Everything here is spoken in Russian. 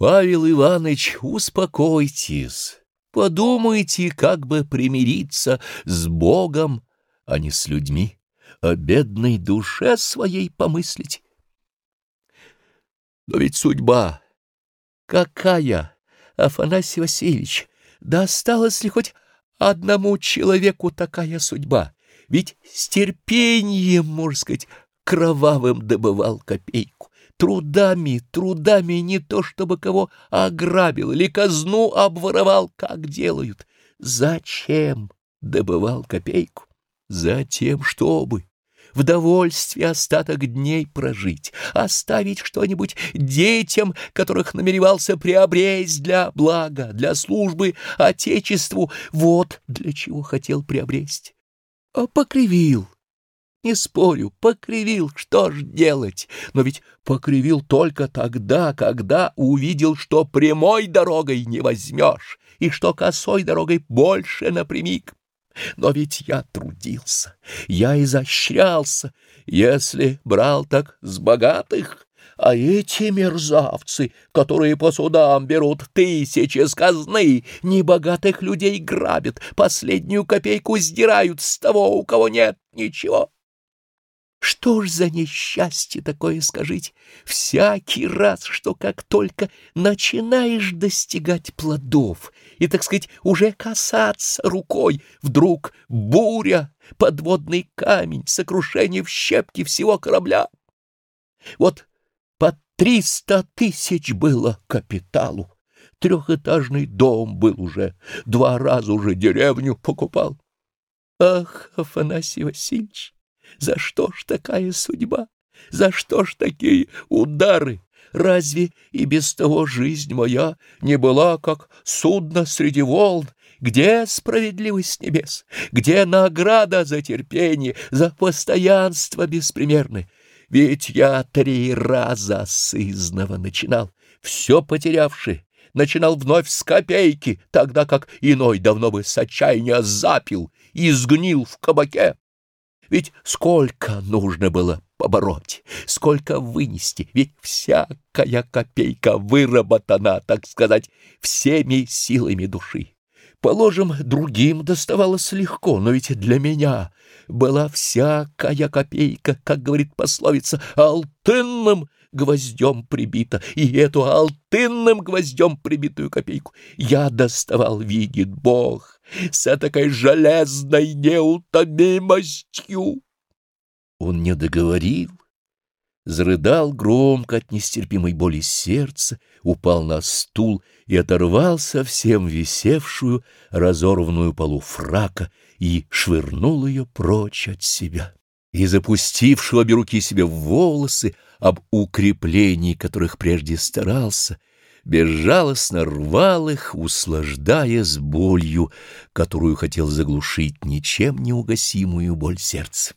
Павел Иванович, успокойтесь, подумайте, как бы примириться с Богом, а не с людьми, о бедной душе своей помыслить. Но ведь судьба какая, Афанасий Васильевич, да осталась ли хоть одному человеку такая судьба? Ведь с терпением, можно сказать, кровавым добывал копейку трудами, трудами не то чтобы кого ограбил или казну обворовал, как делают. Зачем добывал копейку? Затем, чтобы в довольстве остаток дней прожить, оставить что-нибудь детям, которых намеревался приобресть для блага, для службы Отечеству. Вот для чего хотел приобресть. А покривил не спорю, покривил, что ж делать? Но ведь покривил только тогда, когда увидел, что прямой дорогой не возьмешь, и что косой дорогой больше напрямик. Но ведь я трудился, я изощрялся, если брал так с богатых, а эти мерзавцы, которые по судам берут тысячи с казны, небогатых людей грабят, последнюю копейку сдирают с того, у кого нет ничего. Что ж за несчастье такое, скажите? Всякий раз, что как только начинаешь достигать плодов и, так сказать, уже касаться рукой, вдруг буря, подводный камень, сокрушение в щепки всего корабля. Вот по триста тысяч было капиталу. Трехэтажный дом был уже, два раза уже деревню покупал. Ах, Афанасий Васильевич! За что ж такая судьба? За что ж такие удары? Разве и без того жизнь моя не была, как судно среди волн? Где справедливость небес? Где награда за терпение, за постоянство беспримерное? Ведь я три раза сызного начинал, все потерявший, начинал вновь с копейки, тогда как иной давно бы с отчаяния запил и сгнил в кабаке. Ведь сколько нужно было побороть, сколько вынести, ведь всякая копейка выработана, так сказать, всеми силами души. Положим, другим доставалось легко, но ведь для меня была всякая копейка, как говорит пословица, алтынным гвоздем прибита, и эту алтынным гвоздем прибитую копейку я доставал, видит Бог, с такой железной неутомимостью. Он не договорил, зарыдал громко от нестерпимой боли сердца, упал на стул и оторвал совсем висевшую, разорванную полу фрака и швырнул ее прочь от себя. И запустившего обе руки себе в волосы, об укреплении которых прежде старался, безжалостно рвал их, услаждаясь болью, которую хотел заглушить ничем неугасимую боль сердца.